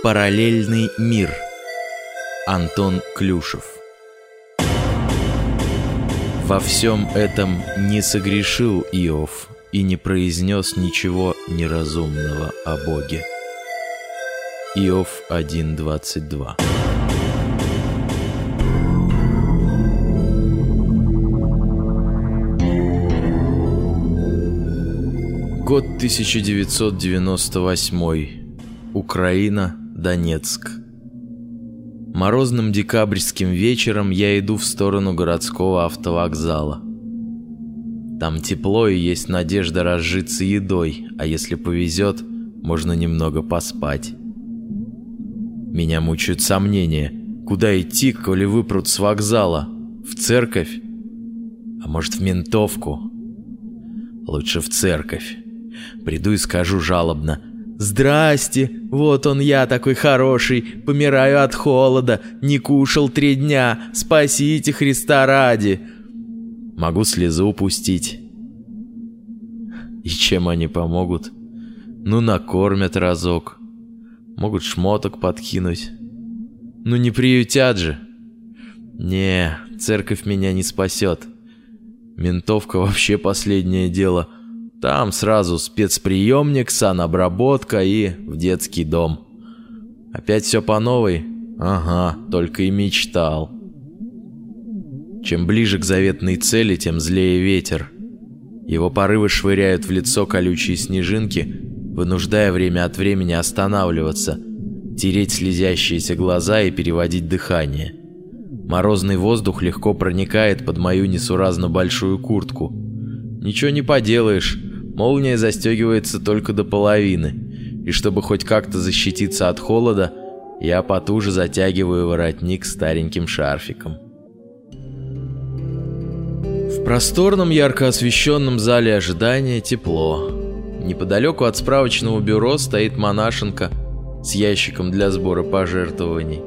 Параллельный мир. Антон Клюшев. Во всем этом не согрешил Иов и не произнес ничего неразумного о Боге. Иов 1.22 Год 1998. Украина, Донецк. Морозным декабрьским вечером я иду в сторону городского автовокзала. Там тепло и есть надежда разжиться едой, а если повезет, можно немного поспать. Меня мучают сомнения, куда идти, коли выпрут с вокзала? В церковь? А может в ментовку? Лучше в церковь. Приду и скажу жалобно. «Здрасте, вот он я такой хороший, помираю от холода, не кушал три дня, спасите Христа ради!» Могу слезу упустить. И чем они помогут? Ну, накормят разок. Могут шмоток подкинуть. Ну, не приютят же. Не, церковь меня не спасет. Ментовка вообще последнее дело — там сразу спецприемник, санобработка и в детский дом. Опять все по новой? Ага, только и мечтал. Чем ближе к заветной цели, тем злее ветер. Его порывы швыряют в лицо колючие снежинки, вынуждая время от времени останавливаться, тереть слезящиеся глаза и переводить дыхание. Морозный воздух легко проникает под мою несуразно большую куртку. Ничего не поделаешь, Молния застегивается только до половины, и чтобы хоть как-то защититься от холода, я потуже затягиваю воротник стареньким шарфиком. В просторном ярко освещенном зале ожидания тепло. Неподалеку от справочного бюро стоит монашенка с ящиком для сбора пожертвований.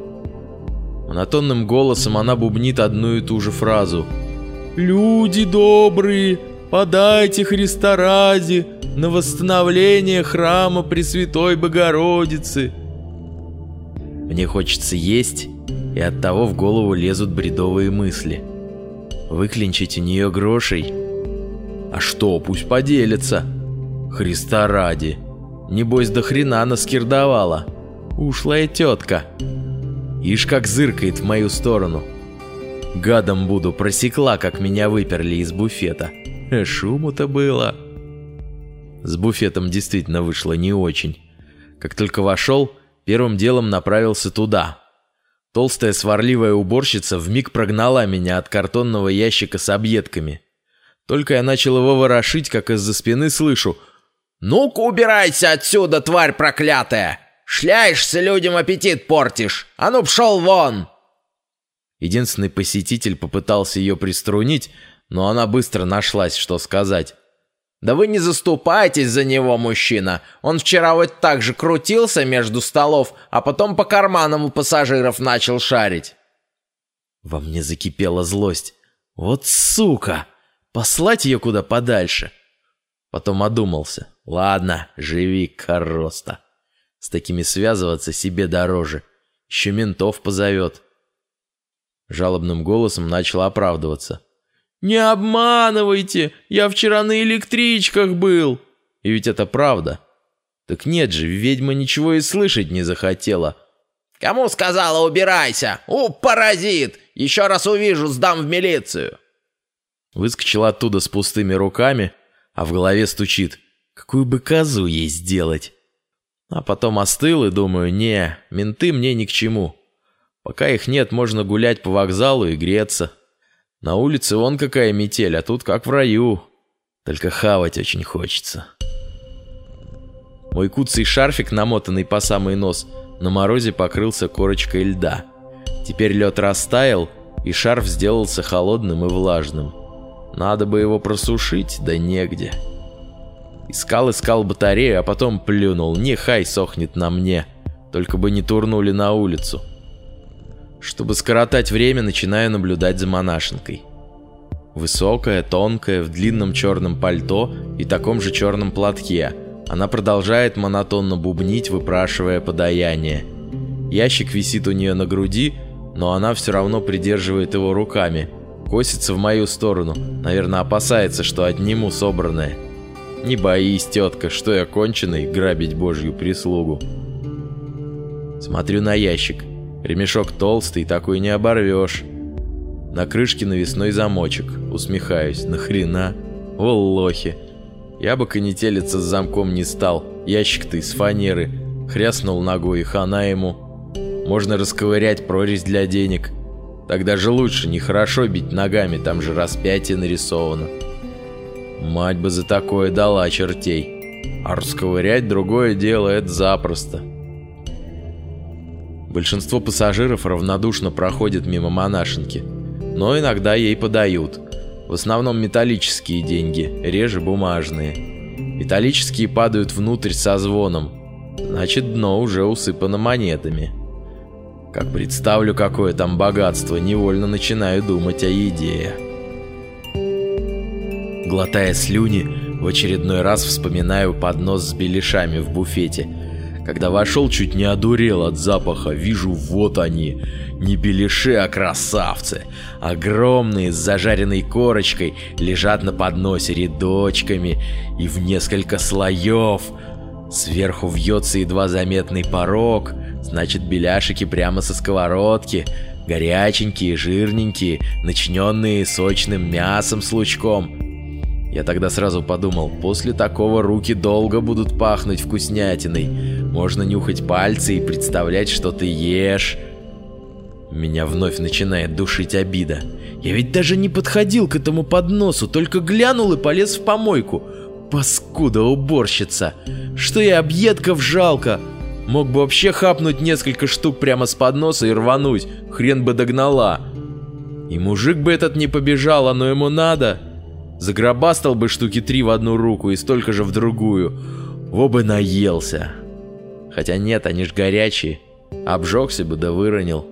Монотонным голосом она бубнит одну и ту же фразу «Люди добрые, подайте Христа ради на восстановление храма Пресвятой Богородицы. Мне хочется есть, и от того в голову лезут бредовые мысли. Выклинчить у нее грошей? А что, пусть поделится. Христа ради. Небось до хрена наскирдовала. Ушлая тетка. Ишь как зыркает в мою сторону. Гадом буду, просекла, как меня выперли из буфета. Шуму-то было. С буфетом действительно вышло не очень. Как только вошел, первым делом направился туда. Толстая сварливая уборщица вмиг прогнала меня от картонного ящика с объедками. Только я начал его ворошить, как из-за спины слышу «Ну-ка убирайся отсюда, тварь проклятая! Шляешься, людям аппетит портишь! А ну пшел вон!» Единственный посетитель попытался ее приструнить, но она быстро нашлась, что сказать. «Да вы не заступайтесь за него, мужчина. Он вчера вот так же крутился между столов, а потом по карманам у пассажиров начал шарить». Во мне закипела злость. «Вот сука! Послать ее куда подальше!» Потом одумался. «Ладно, живи, короста. С такими связываться себе дороже. Еще ментов позовет». Жалобным голосом начал оправдываться. «Не обманывайте! Я вчера на электричках был!» И ведь это правда. Так нет же, ведьма ничего и слышать не захотела. «Кому сказала убирайся? У, паразит! Еще раз увижу, сдам в милицию!» Выскочил оттуда с пустыми руками, а в голове стучит. Какую бы козу ей сделать? А потом остыл и думаю, не, менты мне ни к чему. Пока их нет, можно гулять по вокзалу и греться. На улице вон какая метель, а тут как в раю. Только хавать очень хочется. Мой куцый шарфик, намотанный по самый нос, на морозе покрылся корочкой льда. Теперь лед растаял, и шарф сделался холодным и влажным. Надо бы его просушить, да негде. Искал-искал батарею, а потом плюнул. Нехай сохнет на мне. Только бы не турнули на улицу. Чтобы скоротать время, начинаю наблюдать за монашенкой. Высокая, тонкая, в длинном черном пальто и таком же черном платке. Она продолжает монотонно бубнить, выпрашивая подаяние. Ящик висит у нее на груди, но она все равно придерживает его руками. Косится в мою сторону, наверное, опасается, что отниму собранное. Не боись, тетка, что я конченый грабить божью прислугу. Смотрю на ящик. Ремешок толстый, такой не оборвешь. На крышке навесной замочек. Усмехаюсь. Нахрена? О, лохи. Я бы конетелиться с замком не стал. Ящик-то из фанеры. Хряснул ногой и хана ему. Можно расковырять прорезь для денег. Тогда же лучше, нехорошо бить ногами, там же распятие нарисовано. Мать бы за такое дала чертей. А расковырять другое дело, это запросто. Большинство пассажиров равнодушно проходит мимо монашенки, но иногда ей подают. В основном металлические деньги, реже бумажные. Металлические падают внутрь со звоном, значит дно уже усыпано монетами. Как представлю, какое там богатство, невольно начинаю думать о еде. Глотая слюни, в очередной раз вспоминаю поднос с беляшами в буфете – когда вошел, чуть не одурел от запаха. Вижу, вот они. Не беляши, а красавцы. Огромные, с зажаренной корочкой, лежат на подносе рядочками и в несколько слоев. Сверху вьется едва заметный порог. Значит, беляшики прямо со сковородки. Горяченькие, жирненькие, начиненные сочным мясом с лучком. Я тогда сразу подумал, после такого руки долго будут пахнуть вкуснятиной. Можно нюхать пальцы и представлять, что ты ешь. Меня вновь начинает душить обида. Я ведь даже не подходил к этому подносу, только глянул и полез в помойку. Паскуда уборщица. Что я объедков жалко. Мог бы вообще хапнуть несколько штук прямо с подноса и рвануть. Хрен бы догнала. И мужик бы этот не побежал, оно ему надо. Загробастал бы штуки три в одну руку и столько же в другую. Во бы наелся. Хотя нет, они ж горячие. Обжегся бы да выронил.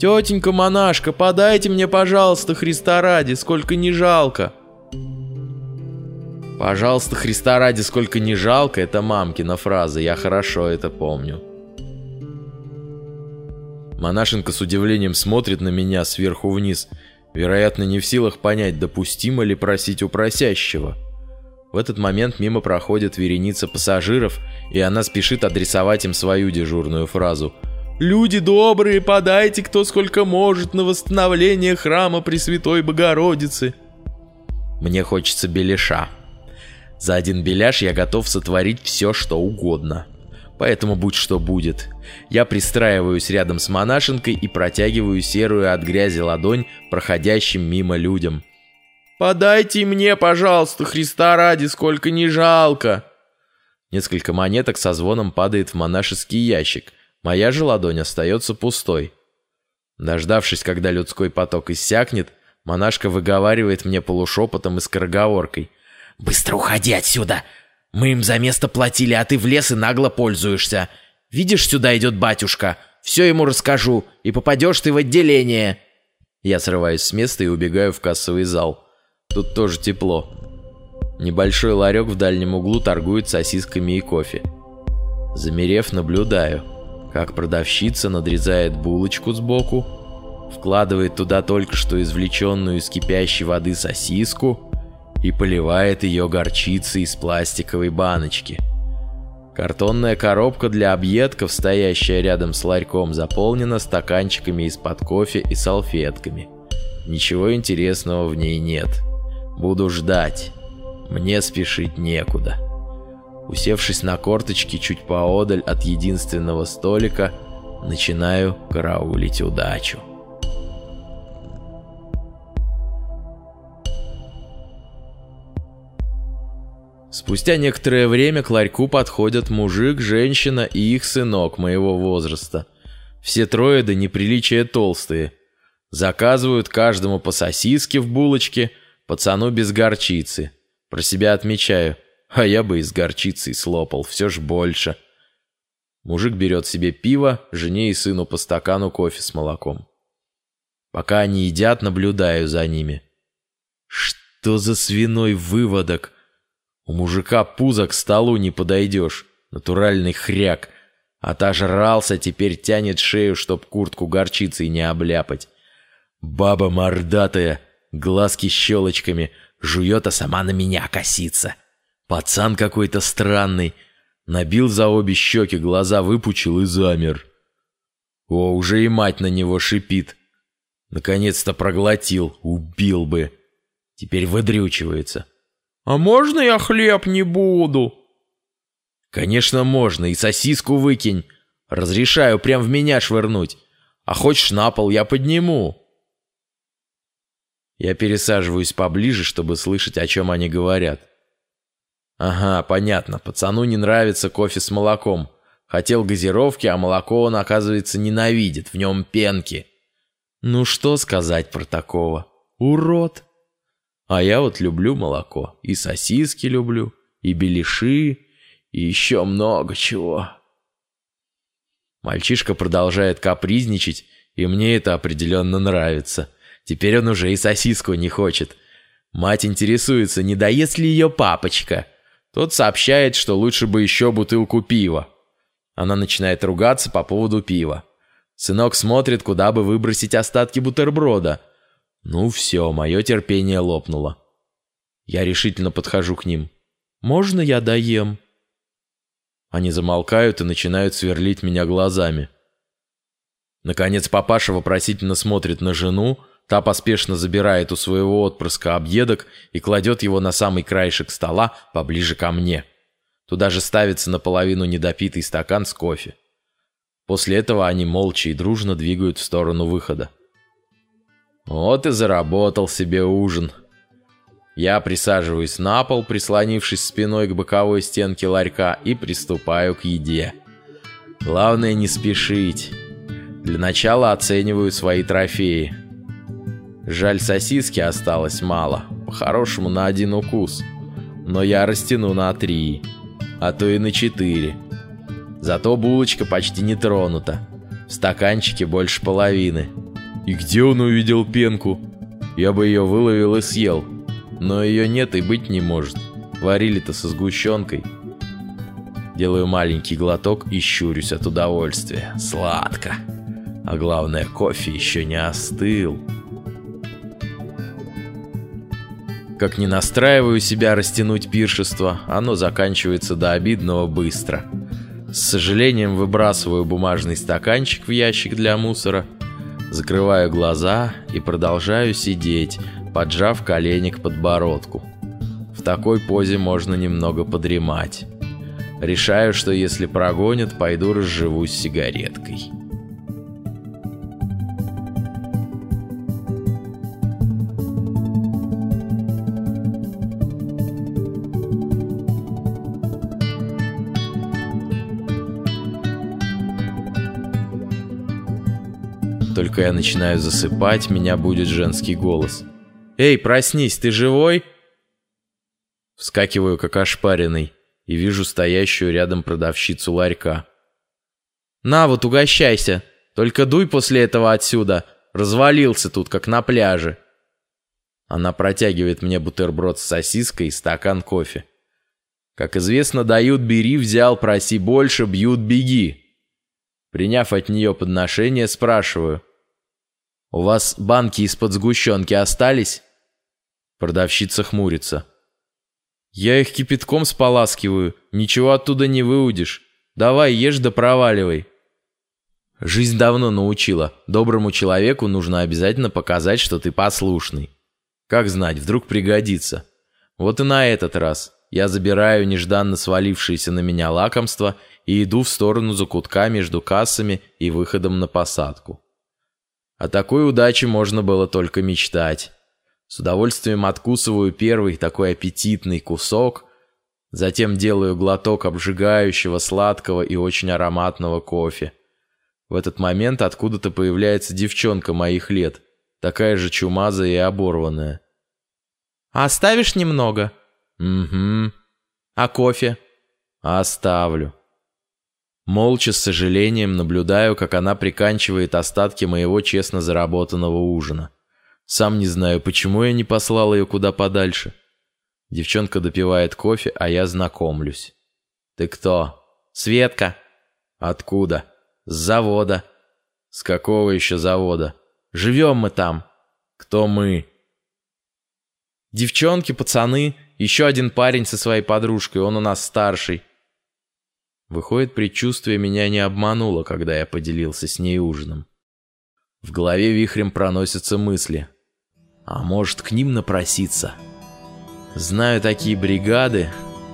«Тетенька-монашка, подайте мне, пожалуйста, Христа ради, сколько не жалко!» «Пожалуйста, Христа ради, сколько не жалко» — это мамкина фраза, я хорошо это помню. Монашенка с удивлением смотрит на меня сверху вниз — вероятно, не в силах понять, допустимо ли просить у просящего. В этот момент мимо проходит вереница пассажиров, и она спешит адресовать им свою дежурную фразу «Люди добрые, подайте кто сколько может на восстановление храма Пресвятой Богородицы». Мне хочется беляша. За один беляш я готов сотворить все, что угодно. Поэтому будь что будет. Я пристраиваюсь рядом с монашенкой и протягиваю серую от грязи ладонь проходящим мимо людям. «Подайте мне, пожалуйста, Христа ради, сколько не жалко!» Несколько монеток со звоном падает в монашеский ящик. Моя же ладонь остается пустой. Дождавшись, когда людской поток иссякнет, монашка выговаривает мне полушепотом и скороговоркой. «Быстро уходи отсюда! Мы им за место платили, а ты в лес и нагло пользуешься. Видишь, сюда идет батюшка. Все ему расскажу, и попадешь ты в отделение». Я срываюсь с места и убегаю в кассовый зал. Тут тоже тепло. Небольшой ларек в дальнем углу торгует сосисками и кофе. Замерев, наблюдаю, как продавщица надрезает булочку сбоку, вкладывает туда только что извлеченную из кипящей воды сосиску и поливает ее горчицей из пластиковой баночки. Картонная коробка для объедков, стоящая рядом с ларьком, заполнена стаканчиками из-под кофе и салфетками. Ничего интересного в ней нет. Буду ждать. Мне спешить некуда. Усевшись на корточки чуть поодаль от единственного столика, начинаю караулить удачу. Спустя некоторое время к ларьку подходят мужик, женщина и их сынок моего возраста. Все трое до неприличия толстые. Заказывают каждому по сосиске в булочке, пацану без горчицы. Про себя отмечаю, а я бы из горчицы слопал, все ж больше. Мужик берет себе пиво, жене и сыну по стакану кофе с молоком. Пока они едят, наблюдаю за ними. Что за свиной выводок? У мужика пузо к столу не подойдешь. Натуральный хряк. Отожрался, теперь тянет шею, чтоб куртку горчицей не обляпать. Баба мордатая, глазки щелочками, жует, а сама на меня косится. Пацан какой-то странный. Набил за обе щеки, глаза выпучил и замер. О, уже и мать на него шипит. Наконец-то проглотил, убил бы. Теперь выдрючивается. «А можно я хлеб не буду?» «Конечно можно, и сосиску выкинь. Разрешаю прям в меня швырнуть. А хочешь на пол, я подниму». Я пересаживаюсь поближе, чтобы слышать, о чем они говорят. Ага, понятно, пацану не нравится кофе с молоком. Хотел газировки, а молоко он, оказывается, ненавидит, в нем пенки. Ну что сказать про такого? Урод! А я вот люблю молоко. И сосиски люблю, и беляши, и еще много чего. Мальчишка продолжает капризничать, и мне это определенно нравится. Теперь он уже и сосиску не хочет. Мать интересуется, не доест ли ее папочка. Тот сообщает, что лучше бы еще бутылку пива. Она начинает ругаться по поводу пива. Сынок смотрит, куда бы выбросить остатки бутерброда. Ну все, мое терпение лопнуло. Я решительно подхожу к ним. «Можно я доем?» Они замолкают и начинают сверлить меня глазами. Наконец папаша вопросительно смотрит на жену, та поспешно забирает у своего отпрыска объедок и кладет его на самый краешек стола поближе ко мне. Туда же ставится наполовину недопитый стакан с кофе. После этого они молча и дружно двигают в сторону выхода. Вот и заработал себе ужин. Я присаживаюсь на пол, прислонившись спиной к боковой стенке ларька и приступаю к еде. Главное не спешить. Для начала оцениваю свои трофеи. Жаль, сосиски осталось мало. По-хорошему на один укус. Но я растяну на три, а то и на четыре. Зато булочка почти не тронута. В стаканчике больше половины. И где он увидел пенку? Я бы ее выловил и съел. Но ее нет и быть не может. Варили-то со сгущенкой. Делаю маленький глоток и щурюсь от удовольствия. Сладко. А главное, кофе еще не остыл. Как не настраиваю себя растянуть пиршество, оно заканчивается до обидного быстро. С сожалением выбрасываю бумажный стаканчик в ящик для мусора, закрываю глаза и продолжаю сидеть, поджав колени к подбородку. В такой позе можно немного подремать. Решаю, что если прогонят, пойду разживусь сигареткой. Только я начинаю засыпать, меня будет женский голос. «Эй, проснись, ты живой?» Вскакиваю, как ошпаренный, и вижу стоящую рядом продавщицу ларька. «На вот, угощайся! Только дуй после этого отсюда! Развалился тут, как на пляже!» Она протягивает мне бутерброд с сосиской и стакан кофе. Как известно, дают «бери», взял, проси больше, бьют «беги». Приняв от нее подношение, спрашиваю. «У вас банки из-под сгущенки остались?» Продавщица хмурится. «Я их кипятком споласкиваю, ничего оттуда не выудишь. Давай, ешь да проваливай». Жизнь давно научила. Доброму человеку нужно обязательно показать, что ты послушный. Как знать, вдруг пригодится. Вот и на этот раз. Я забираю нежданно свалившееся на меня лакомство и иду в сторону закутка между кассами и выходом на посадку. О такой удаче можно было только мечтать. С удовольствием откусываю первый такой аппетитный кусок, затем делаю глоток обжигающего, сладкого и очень ароматного кофе. В этот момент откуда-то появляется девчонка моих лет, такая же чумазая и оборванная. «А оставишь немного?» «Угу». «А кофе?» «Оставлю». Молча, с сожалением, наблюдаю, как она приканчивает остатки моего честно заработанного ужина. Сам не знаю, почему я не послал ее куда подальше. Девчонка допивает кофе, а я знакомлюсь. «Ты кто?» «Светка». Откуда? С завода. С какого еще завода? Живем мы там. Кто мы? Девчонки, пацаны, еще один парень со своей подружкой, он у нас старший. Выходит, предчувствие меня не обмануло, когда я поделился с ней ужином. В голове вихрем проносятся мысли. А может, к ним напроситься? Знаю такие бригады.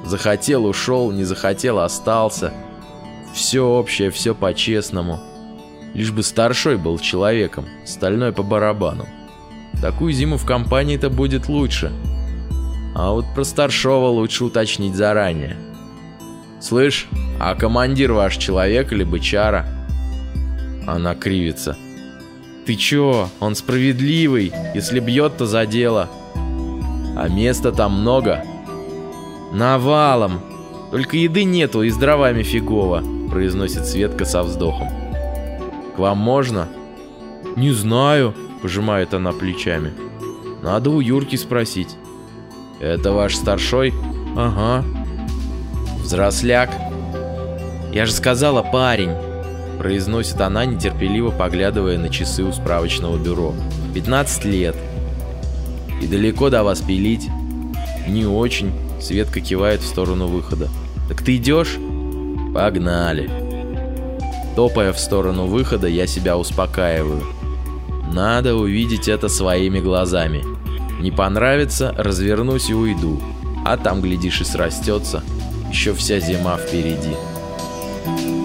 Захотел — ушел, не захотел — остался. Все общее, все по-честному. Лишь бы старшой был человеком, стальной по барабану. Такую зиму в компании-то будет лучше. А вот про старшего лучше уточнить заранее. «Слышь, а командир ваш человек или бычара?» Она кривится. «Ты чё? Он справедливый. Если бьет, то за дело. А места там много?» «Навалом. Только еды нету и с дровами фигово», произносит Светка со вздохом. «К вам можно?» «Не знаю», пожимает она плечами. «Надо у Юрки спросить». «Это ваш старшой?» «Ага». «Взросляк?» «Я же сказала, парень!» произносит она, нетерпеливо поглядывая на часы у справочного бюро. «15 лет». «И далеко до вас пилить?» «Не очень», — Светка кивает в сторону выхода. «Так ты идешь?» «Погнали». Топая в сторону выхода, я себя успокаиваю. Надо увидеть это своими глазами. Не понравится, развернусь и уйду. А там, глядишь, и срастется. Еще вся зима впереди. thank you